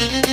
Mm-hmm.